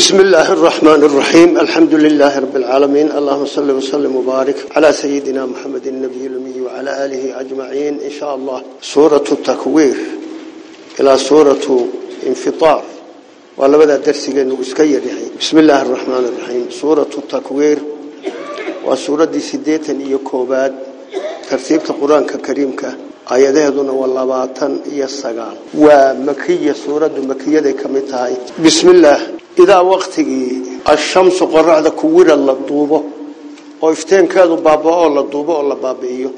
بسم الله الرحمن الرحيم. الحمد لله رب العالمين. اللهم صل وسلم وبارك على سيدنا محمد النبي الأمي وعلى آله أجمعين. إن شاء الله سورة التكوير إلى سورة انفطار. ولا بدأ درسي نسكير بسم الله الرحمن الرحيم. سورة التكوير وسورة دي سديتا يكوبات. ترتيب القرآن كريم آيادهدنا واللباطن iyo sagaal waa makiya suuradu makiyada kamid tahay bismillah idaa waqtigii ashamsu qorraxda ku wira la duubo oo ifteenkeedu baabao oo la duubo oo la baabi'iyo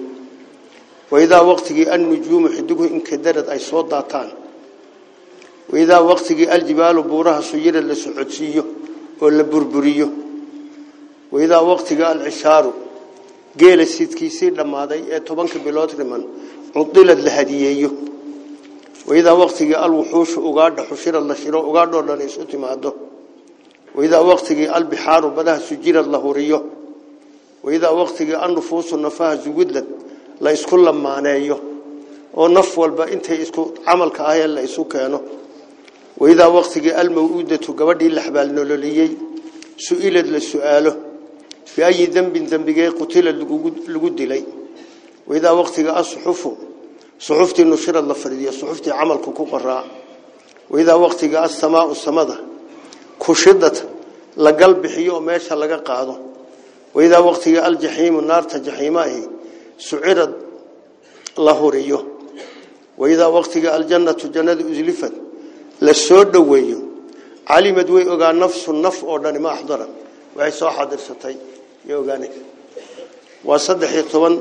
waidaa waqtigii annujuumu xidigu inkadarad ay soo daataan waidaa waqtigii aljibaalu buuraha suyirad la socodsiiyo oo la burburiyo waidaa waqtigii alcishaaru geela sidkiisii dhammaaday ee tobanka bilood riman hadiyeeyo waidaa waqtigii alwuxuushu ugaadha xushirad la shiro ugaadhoo dhan isu timaado waidaa waqtigii albixaaru badaha sujirad la huriyo waidaa waqtigii annufuusu nafaha sugudlad la isku lamaaneeyo oo naf walba intay isku camalka ahee la isu keeno waidaa waqtigii almaw-uudatu gabadhii la xabaalnololiyey su-ilad la su-aalo biayi dembin dembigee qutilad lagu dilay وإذا وقتك أصحفه صحفتي النشرة اللفردية صحفتي عمل كوكورا وإذا وقتك السماء السمدة كشدة لقلب حيو ماشا لقا قادو وإذا وقتك الجحيم النار تجحيمه سعرد الله ريو. وإذا وقتك الجنة الجنة أزلفت لسود ويو. علمت ويوغا نفس النف أوداني ما أحضر وعيسو حضر ستاي يوغاني. وصدح يطوان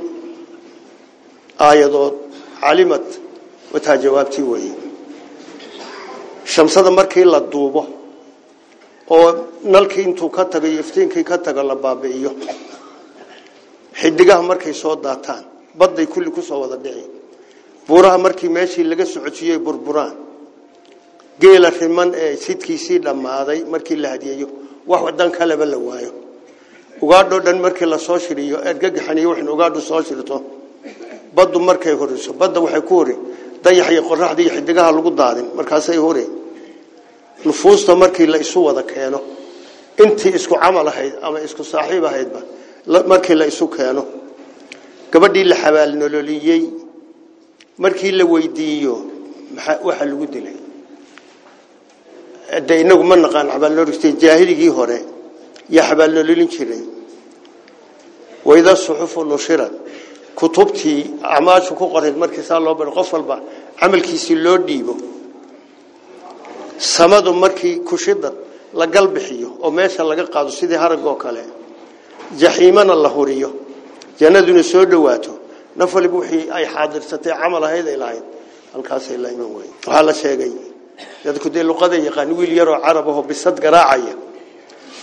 aayadood calimad wataa jawaabtii weeye. Shamsada markii la duubo oo nalkii intuu ka tago iyo iftiinkii ka tago la baabi'iyo. Xidigaha markay soo daataan badday kulli ku soo wada dhici buuraha markii meeshii laga socodsiiyey burburaan. Geela riman ee sidkiisii dhammaaday markii la hadiyeeyo. Wax wadan kaleba la waayo. Ugaadhoo dhan markii la soo shiriyo ergagaxaniyo waxin ugaadhu soo shirto baddu markay horiso badda waxay ku hori dayax iyo qoraxda iyo xidigaha lagu daadin markaasay hori nufuusta markii la isu wada keeno intii isku camal ahayd ama isku saaxiib ahaydba markii la isu keeno gabadhii la xabaalnololiyey markii la weydiiyo waxa lagu dilay de inagu ma naqaan xabaalnololistay jaahiligii hore yaa xabaalnololin jiray wayda suxufu nushirad walba camalkiisii loo dhiibo samadu markii kushidad la galbixiyo oo meesha laga qaado sidii haragoo kale jaxiimana la huriyo jannaduna soo dhawaato naf waliba wixii ay xaadirsatay camal ahayd ay lahayd halkaasay la iman wey waxaa la sheegay dadku dee luqada yaqaan wiil yaroo carab ahoo bisad garaacaya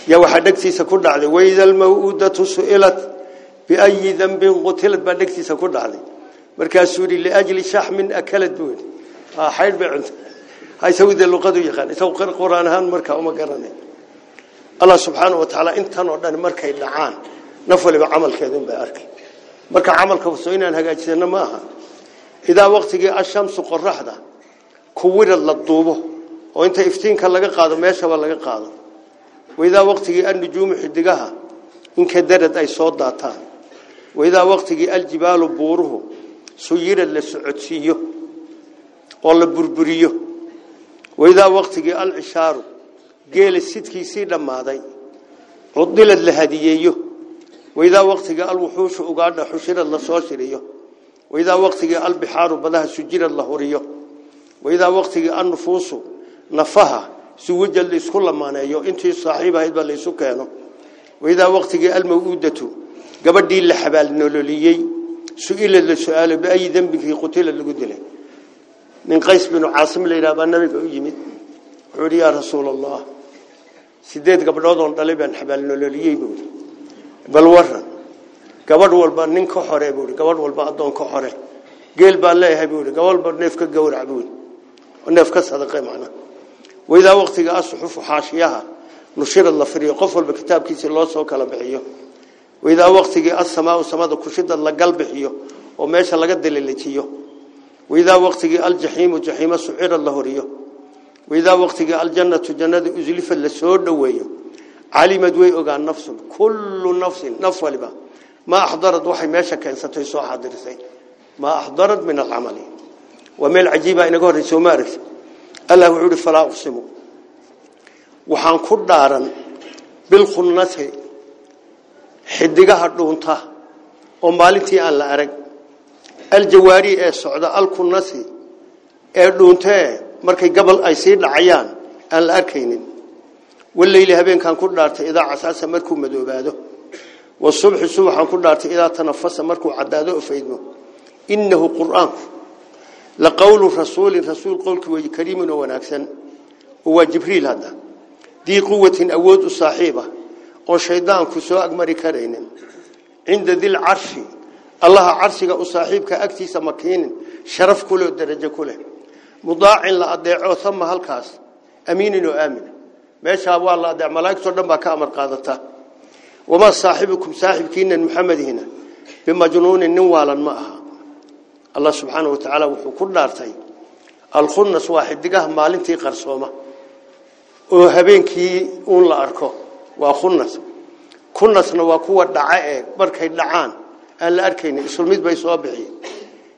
yaa waxaa dhegtiisa ku dhacday wayda almaw-uudatu su'ilat biayi dambin qutilad baa dhegtiisa ku dhacday markaasuu yidhi liajli shaxmin akalad buu yidhi xaydh bay cunta haysagu dee luqadu yaqaan isagu quraan ahaan markaa uma garanay allah subxaana wa tacaala intan oo dhan markay dhacaan naf waliba camalkeedun bay arkay marka camalka soo inaan hagaajisano ma aha idaa waqtigii ashamsu qoraxda kuwirad la duubo oo inta iftiinka laga qaado meeshaba laga qaado waidaa waqtigii وإذا وقتي الجبال بوره سيرا للسعتيه ولا بربريه. وإذا وقتي العشار قيل السدكي سيدا ماذا عضلا لهديه وإذا وقتي الوحوش أقعد حشرا لصاشريه وإذا وقتي البحار بدها سجيرة لهوريه. وإذا وقتي النفوس نفها سوجا ليس كل ما نايو إنتي صاحبها يبقى ليسو وإذا وقتي الموؤودة gabadhii la xabaalnololiyey su-ilad la su-aalo biayi dembikii qutila lagu dilay nin qays binu caasim la baa nabiga u yimid wuxuu yaa rasuula allah sideed gabdhoodoon dhalay baan xabaalnololiyey buu yidhi bal waran gabadh walba nin ka xore buu gabadh walba addoon ka xore geel baan leeyahay buu gabadh walba neef ka gowrac buu neef ka sadaqe macnaha waidaa waqtiga asuxufu xaashiyaha nushirad la firiyo qof walba kitaabkiisa loo soo kala bixiyo la galbixiyo oo meesha laga dalilajiyo waidaa waqtigii aljaxiimu jaxiimo sucirad la horiyo waidaa waqtigii aljannatu jannada uslifad la soo dhoweeyo calimad way ogaan nafsun kullu nafsin naf waliba maa axdarad waxay meesha keensatay soo xaadirisay maa axdarad min alcamali waa meel cajiiba inaga horreysa ma aragti allah wuxuu ihi falaa uqsimu waxaan ku dhaaran bilkhunnati xidigaha dhuunta oo maalintii aan la arag aljawaari ee socda alkunnasi ee dhuuntee markay gabal ay sii dhacayaan aan la arkaynin waleyli habeenkaan ku dhaartay idaa casaasa markuu madoobaado wasubxi subaxaan ku dhaartay idaa tanafasa markuu cadaado oo faydmo innahu qur'aanku la qowlu rasuulin rasuul kariimin oo wanaagsan oo waa jibriil hadda dii quwatin awood u saaxiiba oo shaydaanku soo agmari karaynin cinda dil carshi allaha carshiga u saaxiibka agtiisa makiinin sharaf kuleh oo darajo ku leh mudaacin la adeeco sama halkaas amiinin oo aamin meeshaa waa la adeec malaa'igtoo dhan baa ka amar qaadata wamaa saaxibukum saaxibkiinan muxamedihina bimajnuunin nin waalan ma aha allah subxaana wa tacaala wuxuu ku dhaartay alkhunnas waa xidigaha maalintii qarsooma oo habeenkii uun la arko وأخنث كنثنا وقوة دعائه دعان اللعان أنا أركين إسلميت بي صابعي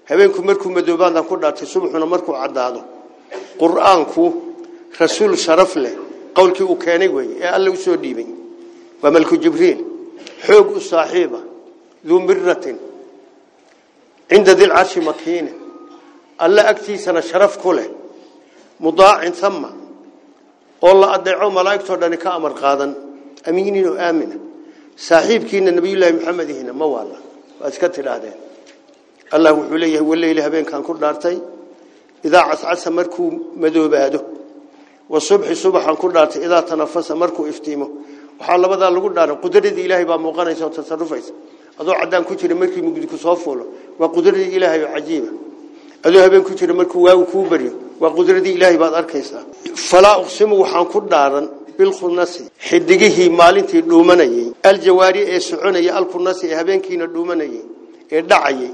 هبينكم مركم مدوبان كنا تسمحنا مركم عداده قرآنك رسول شرف له قولك أكاني وي قال له وشو ديبي وملك جبريل حوق صاحبه ذو مرة عند ذي العرش مكينة ألا أكتي سنة شرف كله مضاع ثم والله أدعو ملايك تردني كأمر قادن amiinin oo aamina saaxiibkiina nabiyullaahi maxamedihina ma waala waad iska tidhaahdeen allah wuxuu leeyahay waleyli habeenkaan ku dhaartay idaa cascasa markuu madoobaado wasubxi subaxaan ku dhaartay idaa tanafasa markuu iftiimo waxaa labadaa lagu dhaaran qudradii ilaahay baa muuqanaysa oo tasarufaysa adoo caddaan ku jira markii mugdi ku soo fuulo waa qudradii ilaahay oo cajiiba adoo habeen ku jira markuu waagu kuu baryo waa qudradii ku dhaaran bilkhunasi xidigihii maalintii dhuumanayey aljawaari ee soconayay alkunasi ee habeenkiina dhuumanayey ee dhacayay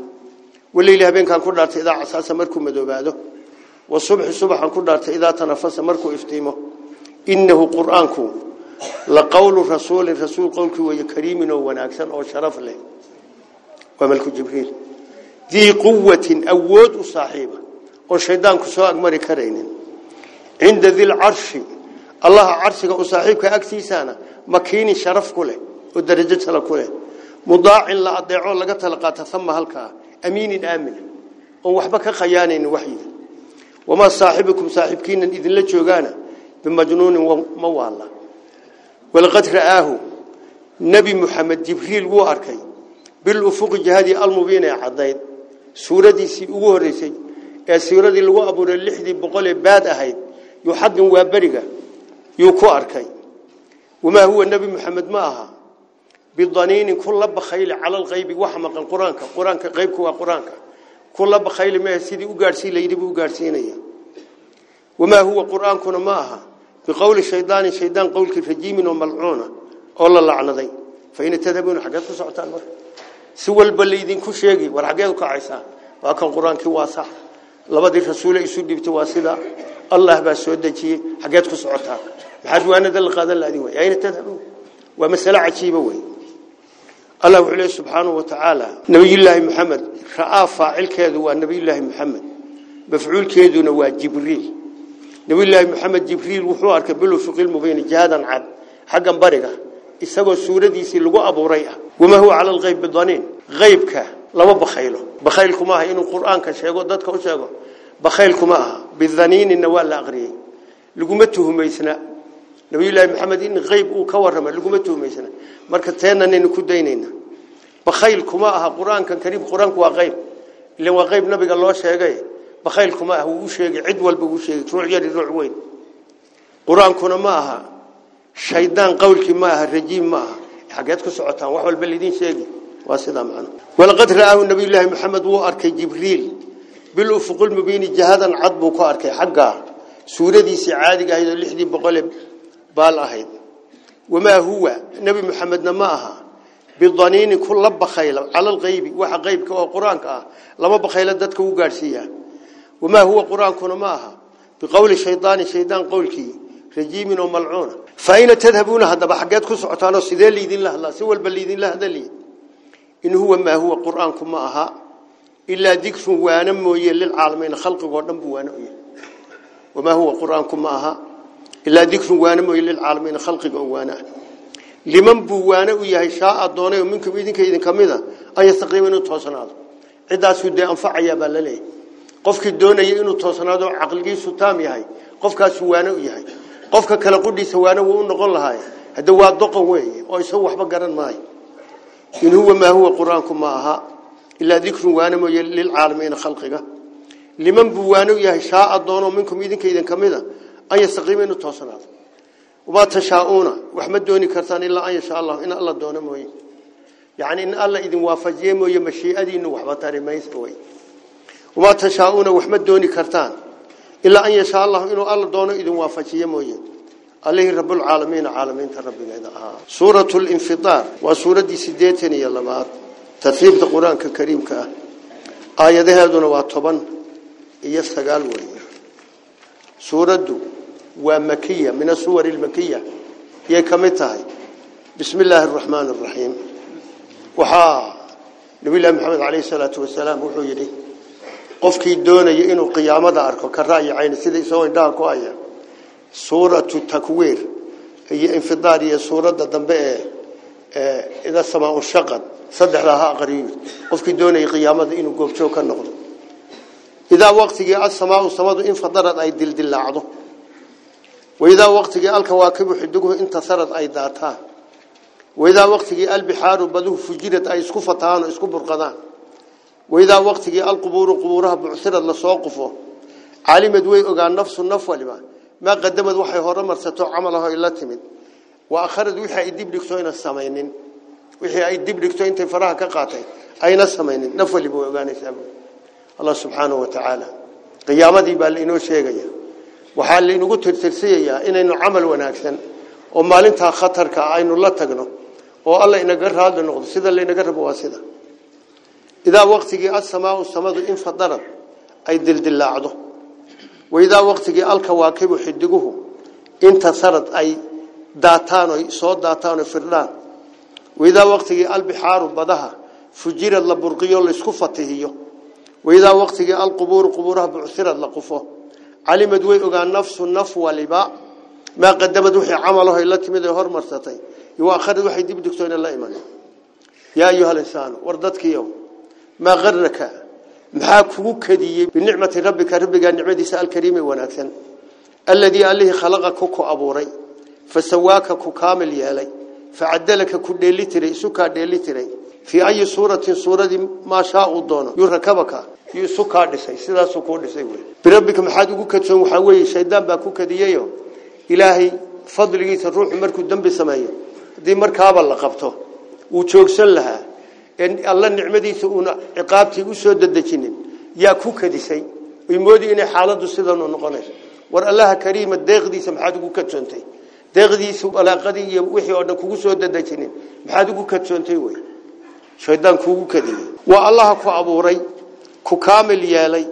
waleyli habeenkaan ku dhaartay idaa casaasa markuu madoobaado wasubxi subaxaan ku dhaartay idaa tanafasa markuu iftiimo innahu qur'aanku la qowlu rasuulin rasuul qowlkii weeye kariimin oo wanaagsan oo sharaf leh waa malku jibriil dii quwatin awood u saaxiiba oo shaydaanku soo agmari karaynin cinda dilcarshi allaha carshiga u saaxiibka agtiisaana makiinin sharaf ku leh oo darajo tala ku leh mudaacin la adeeco laga tala qaata sama halkaa amiinin aamin oon waxba ka khayaanaynin waxyiga wamaa saaxibukum saaxiibkiinan idinla joogaana bimajnuunin ma waalla walaqad ra'aahu nebi muxamed jibriil wuu arkay bilufuqi jihadii almubiin ee caddayd يكو أركي. وما هو النبي محمد ماها بالضنين كل بخيل على الغيب وحمق القرآن. كقرآن كغيب كوا قرآن أه كل بخيل ما يسدي وقارسي لا يدب وقارسينيا وما هو قرآن كنا ماها بقول الشيطان الشيطان قولك الفجيم من الملعونة الله الله عنا ذي. فإن تذهبون حاجات سعتان سوى البليدين كل شيء يجي ورحجات كعيسى وأكل قرآن كواسع لبدي فسولة يسود بتواسدة الله بس يودك حاجات سعتان. حجوا أنا ذل قاد الله دين وين يعني تذهبون ومسألة عجيبة وين الله عليه سبحانه وتعالى نبي الله محمد رأفع الكذو والنبي الله محمد. بفعل الكذو نواد جبريل. نبي الله محمد جبريل وحوار كبله في قلمه بين جهادا عاد. حقا برقة إسهو السورة دي سيلقوا أبو ريئة وما هو على الغيب بالضانين غيبك. لما بخيله. بخيلكم ماها إنه القرآن كشيغو داتك وشيغو بخيلكم ماها بالضانين إنه ولا أغريه لقمتهم يسنى. نبي الله محمد إن غيب أو كورم لقمته ميسنا مركز ثانٍ إن كدينينا بخيل كماها قرآن كان كريم قرآن هو غيب. اللي هو غيب نبي الله شيء جاي بخيل كماها هو شيء عدول روع جري روع وين. قرآن كنا ماها شيطان قولك ماها رجيم ماها. حاجات كسرعتها وحول البلدين شيء واسدا معنا. ولقد رأه النبي الله محمد هو أرك جبريل. بالأفق المبين جهادا عضب وقارك حقه سورة دي سعادة جاهدة اللي حدي بقلب بالأهيد وما هو؟ نبي محمد نماها بالظنين كل لب على الغيب. وح غيب كقرآن كأ لب بخيل دتك وقارسية وما هو قرآن كنماها بقول الشيطان الشيطان قولك رجيم وملعون فأين تذهبون؟ هذا بحجات خص عطانا سذلي ذي الله الله سوى البلي ذي الله ذلي إن هو ما هو قرآن كماها إلا ذكر وأنا ويل للعالمين خلق قرآن وانم وما هو قرآن كماها ilaa dikrun waana mooye lilcaalamiin khalqigoo dhan buu waana u yahay wamaa huwa qur-aanku ma aha ilaa dikrun waana mooye lilcaalamiin khalqiga oo waana ah liman buu waana u yahay shaaa doonay oo minkum idinka idinka mida an yastaqiima inuu toosnaado ciddaasuu dee anfacayaa baa la leeyahay qofkii doonaya inuu toosnaado caqligiisu taam yahay qofkaasuu waana u yahay qofka kale qudhiisa waana wuu u noqon lahaay hadda waa doqon weeye oo isagu waxba garan maayo in huwa maa huwa qur-aanku ma aha ilaa dikrun waana mooye lilcaalamiina khalqiga liman buu waana u yahay shaaa doono minkum idinka idinka mida an yastaqiima inuu toosnaado وما تشاءون. وحمد دوني كرتان إلا أن يشاء الله. إن الله دون موي. يعني إن الله إذن وافجيه موي مشيئة إنه وحبطار ما يسوي وما تشاءون. وحمد دوني كرتان إلا أن يشاء الله. إنه الله دون إذن وافجيه موي. عليه رب العالمين. عالمين تربنا إذا آه. سورة الانفطار. وسورة دي سيديتين يلا بعض ترتيب القرآن كريم كأه آية هذا وطبعا يستقال وي سورة دو. ومكية من السور المكية. هي كمتها بسم الله الرحمن الرحيم. وحا. نبي الله محمد عليه الصلاة والسلام وحو يدي قفكي دوني إنو قيامة أركو كرأي عين سيدي سوين داكو آية. سورة التكوير. هي انفضار هي سورة دنبئة إذا السماء الشقد صدح لها قريب قفكي دوني قيامة إنو قبشو كالنقض إذا وقت السماء السماء انفضرت أي وإذا وقت الكواكب حدقه انتصرت أي داتان وإذا وقت البحار بدوه فجرت أي اسكفتان واسكو برقدان. وإذا وقت القبور قبورها بعثرت لسوقفه. علمت وي أغان نفس النف ولما. ما قدمت وحي هورا مرستو عملها إلا تمد. وأخرت وحي إدب لكتوين السمينين. وحي إدب لكتوين تفراها كقاتي أين السمينين؟ نف ولبو يسابه الله سبحانه وتعالى. قيامتي بالإنو شيئا waxaa laynagu tirtirsiyayaa inaynu camal wanaagsan oo maalintaa khatarka aynu la tagno oo alla inaga raadli noqdo sida laynaga rabo waa sida idaa waqtigii asamaau samadu infadarad ay dildilaacdo waidaa waqtigii alkawaakibu xidiguhu intasarad ay daataan oy soo daataan oo firdhaan waidaa waqtigii albixaaru badaha fujirad la burqiyo laysku fatihiyo waidaa waqtigii alqubuuru qubuuraha bucsirad la qufo علمت وي أوغان نفس النف ولبا ما قدمت وحي عمله إلا تمد هور يو واخرت وحي دي دكتور الله إيمان. يا أيها الإنسان وردتك يوم. ما غرك؟ محاك فوق كدي. بنعمة ربك ربك نعمه سأل كريم وناكسن الذي عليه خلقك كو أبوري. فسواك كو كامل يالي. فعدلك كو ديلتري سوكا ديلتري في أي صورة صورة ما شاء الله يركبك. Yusuka dhisay sidaas ku dhisay way birabbika maxaad ugu kadsoon waxa weeye shaydaan baa ku kadiyayo ilaahay fadligiisa ruux markuu dambi sameeyo hadii markaaba la qabto uu joogsan lahaa in alla nicmadiisa una ciqaabtii u soo dadajinin yaa ku kadisay way moodi inay xaaladu sidan u noqonayso war allaha kariima deeqdiisa maxaad ugu kadsoontay deeqdiisa walaaqadii iyo wixii oo dhan kugu soo dadajinin maxaad ugu kadsoontay way shaydaan kugu kadiyay waa allaha ku abuuray ku kaamil yeelay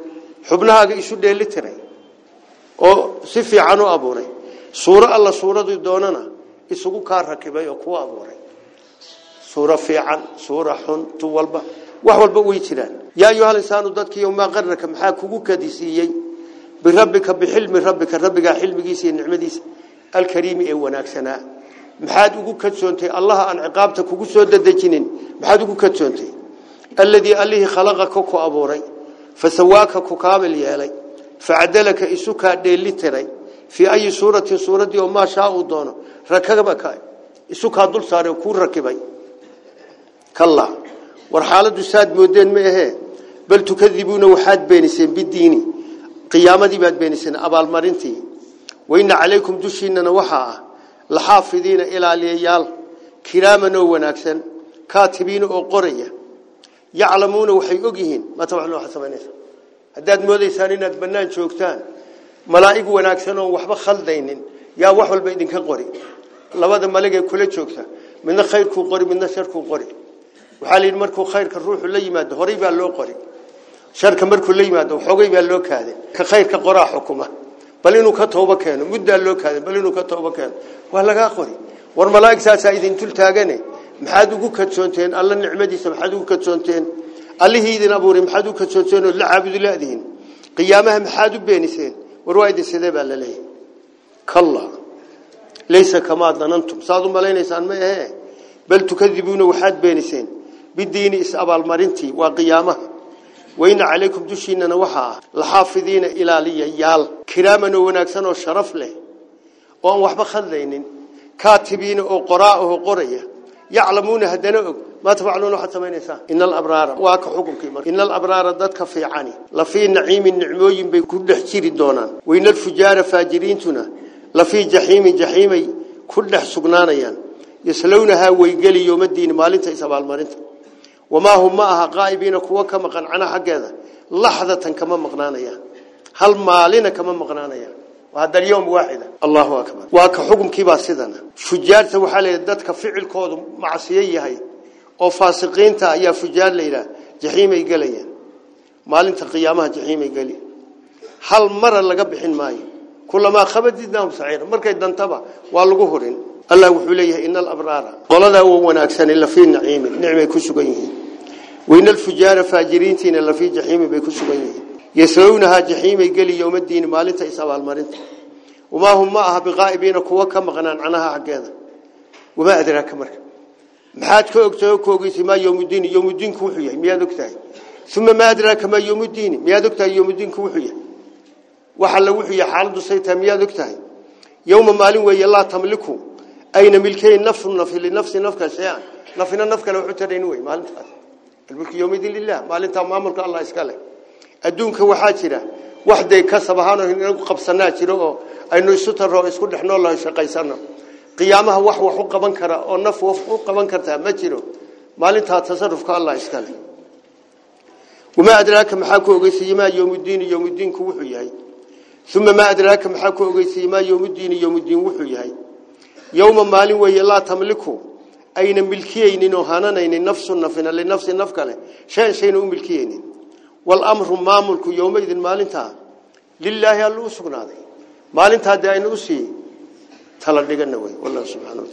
xubnahaaga isu dheeli tiray oo si fiican u abuuray suuro alla suuradii doonana isugu kaa rakibay oo ku abuuray suuro fiican suuro xun tu walba wax walba way jiraan yaa ayuhal insaanu dadkii ma qarraka maxaa kugu kadisiiyey birabbika bixilmi rabbika rabbiga xilmigiisa iyo nicmadiisa alkariimi ee wanaagsanaa maxaad ugu kadsoontay allaha aan ciqaabta kugu soo dadejinin maxaad ugu kadsoontay الذي عليه خلقك كأبوري فسواك ككامل يالي فعدلك إسوك ديلي تري في أي سورة سورة وما شاء دونه ركبك إسوك هدول ساري وكور ركبي. كلا ورحالة الساد مودين مئه بل تكذبون وحاد بينسين بالدين قيامة بعد بينسين أبا المرنتي وإن عليكم دشينا نوحا لحافظين إلى ليال كراما وناكسا كاتبين وقريا ah laxaafidiina ilaaliyayaal kiraaman oo wanaagsan kaatibiina oo qoraya yaclamuuna waxay og yihiin ma tabacna waxaad samaynaysa haddaad moodaysaan inaad bannaan joogtaan malaa'ig wanaagsan oon waxba khaldaynin yaa wax walba idinka qori labada malig ee kula joogta midna khayrkuu qori midna sharkuu qori waxaa la yidhi markuu khayrka ruuxu la yimaado horay baa loo qori sharka markuu la yimaado xoogay baa loo kaaday ka khayrka qoraa xukuma bal inuu ka maxaad ugu kadsoonteen alla nicmadiisa maxaad ugu kadsoonteen allihii idin abuuray maxaad ugu kadsoonteen oo la caabudu laadihin qiyaamaha maxaad u beeniseen war waa idin sidee baa la leeyahay kalla laysa kamaa danantum saad u malaynaysaan ma ahee bal tukadibuuna waxaad beeniseen bidiini is abaalmarintii waa qiyaamaha wayna calaykum dushiinana waxaa ah laxaafidiina ilaaliyayaal kiraaman oo wanaagsan oo sharaf leh oo aan waxba khadlaynin kaatibiina oo qoraa oo qoraya يعلمون هدنا ما تفعلون حتى ما نسا إن الأبرار واك حكم كمر إن الأبرار ضد كفي عني لفي النعيم النعموين بكل حشير دونا وإن الفجار فاجرين تنا. لفي جحيم جحيم كل حسقنانا ين يسلونها ويقلي يوم الدين ما لنت إسابة المرنت وما هم معها قائبين كوا كما قنعنا حق هذا لحظة كما مقنانا هل ما لنا كما مقنانا يعني. وهذا اليوم واحدة. الله أكبر. وك حكم كبا سيدنا. فجار توحل دتك فعل كود معصية هي أو فاسقين تا يا فجار ليلة جحيم يقليا. مال انت قيامها جحيم يقلي. هل مرة لقى بحين ماي. كلما خبت دنهم سعير. مركا دنتبا والجهرين الله وحليه إن الأبرار. قال ذا وناكسن إلا في النعيم نعمة كسبيه وإن الفجار فاجرين تين إلا في جحيم بكسبيه يسرونها جحيم يقلي يوم الدين مالنتا إسابة المرنت وما هم معها بغائبين كوا كم غنان عنها حقيقة. وما أدراك مرك محاد كوكتو كوكيسي ما يوم الدين يوم الدين كوحية ميا دكتاي ثم ما أدراك ما يوم الدين ميا دكتاي يوم الدين كوحية. وحل وحية حال دسيتها ميا دكتاي يوم مالين ويا الله تملكه. أين ملكين؟ نفس نفس لنفس نفك شيئا نفنا نفك لو حترين وي مالنتا الملك يوم الدين لله. مالنتا ما ملك الله إسكاله. Adduunka waxaa jira waxday ka sabahaan oo inagu qabsanaa jiro oo aynu isu taro isku dhexnoo la shaqaysano qiyaamaha wax wax u qaban kara oo naf wax u qaban karta ma jiro maalinta tasarrufka Allah iska leh wama adraaka maxaa ku ogeysay ma yawmuddin yawmuddin ku wuxuu yahay thumma ma adraaka maxaa ku ogeysay ma yawmuddin yawmuddin wuxuu yahay yawma maalin way la tamliku ayna milkiyaynin oo hananaynin nafsu nafina li nafsi والأمر ماملك يومئذ مالنتا. لله الله سبحانه مالنتا دائن أسي. تلا دغنا وي والله سبحانه